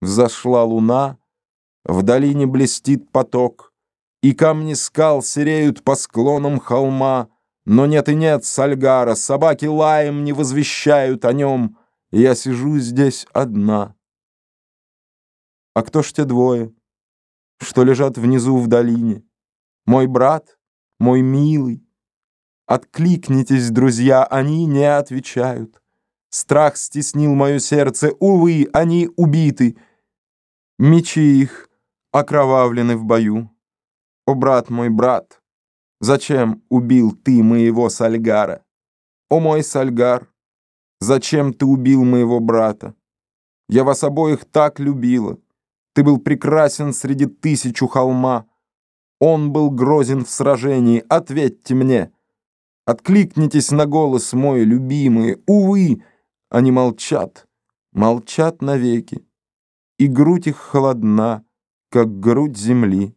Взошла луна, в долине блестит поток, И камни скал сереют по склонам холма, Но нет и нет Сальгара, собаки лаем не возвещают о нем, я сижу здесь одна. А кто ж те двое, что лежат внизу в долине? Мой брат, мой милый. Откликнитесь, друзья, они не отвечают. Страх стеснил мое сердце, увы, они убиты — Мечи их окровавлены в бою. О, брат мой, брат, зачем убил ты моего Сальгара? О, мой Сальгар, зачем ты убил моего брата? Я вас обоих так любила. Ты был прекрасен среди тысячу холма. Он был грозен в сражении. Ответьте мне. Откликнитесь на голос мой, любимые. Увы, они молчат, молчат навеки и грудь их холодна, как грудь земли.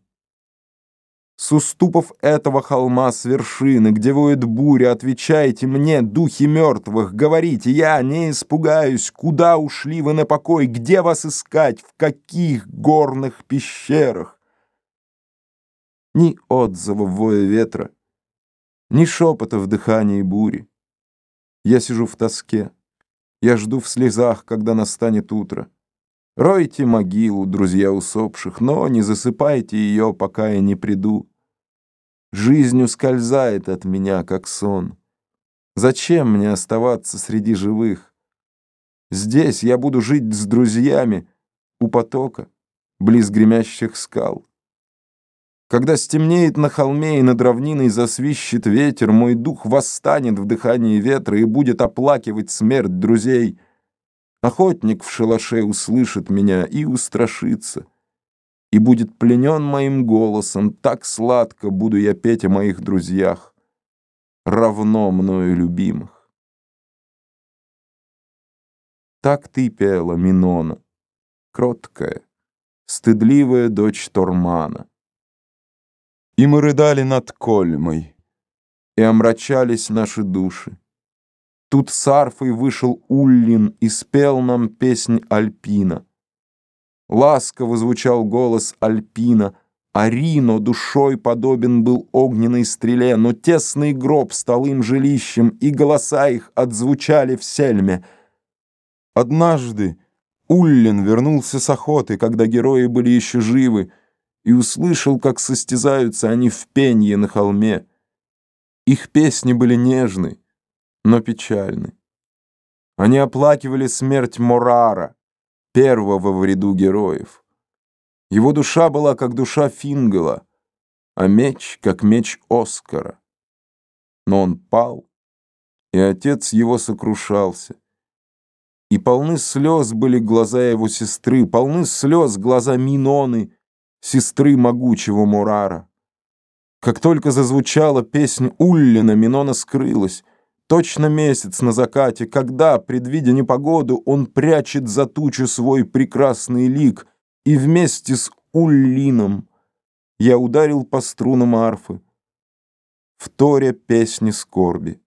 С уступов этого холма, с вершины, где воет буря, отвечайте мне, духи мертвых, говорите, я не испугаюсь, куда ушли вы на покой, где вас искать, в каких горных пещерах? Ни отзыва в вое ветра, ни шепота в дыхании бури. Я сижу в тоске, я жду в слезах, когда настанет утро. Ройте могилу, друзья усопших, но не засыпайте ее, пока я не приду. Жизнь ускользает от меня, как сон. Зачем мне оставаться среди живых? Здесь я буду жить с друзьями у потока, близ гремящих скал. Когда стемнеет на холме и над равниной засвищет ветер, мой дух восстанет в дыхании ветра и будет оплакивать смерть друзей — Охотник в шалаше услышит меня и устрашится, и будет пленен моим голосом, так сладко буду я петь о моих друзьях, равно мною любимых. Так ты пела, Минона, кроткая, стыдливая дочь Тормана. И мы рыдали над Кольмой, и омрачались наши души. Тут с арфой вышел Уллин и спел нам песнь Альпина. Ласково звучал голос Альпина, а Рино душой подобен был огненной стреле, но тесный гроб стал им жилищем, и голоса их отзвучали в сельме. Однажды Уллин вернулся с охоты, когда герои были еще живы, и услышал, как состязаются они в пенье на холме. Их песни были нежны, но печальны. Они оплакивали смерть Морара, первого в ряду героев. Его душа была как душа Фингала, а меч как меч Оскара. Но он пал, и отец его сокрушался. И полны слез были глаза его сестры, полны слез глаза Миноны, сестры могучего Мурара. Как только зазвучала песнь Уллина, Минона скрылась, Точно месяц на закате, когда, предвидя непогоду, он прячет за тучу свой прекрасный лик, и вместе с Уллином я ударил по струнам арфы, в торе песни скорби.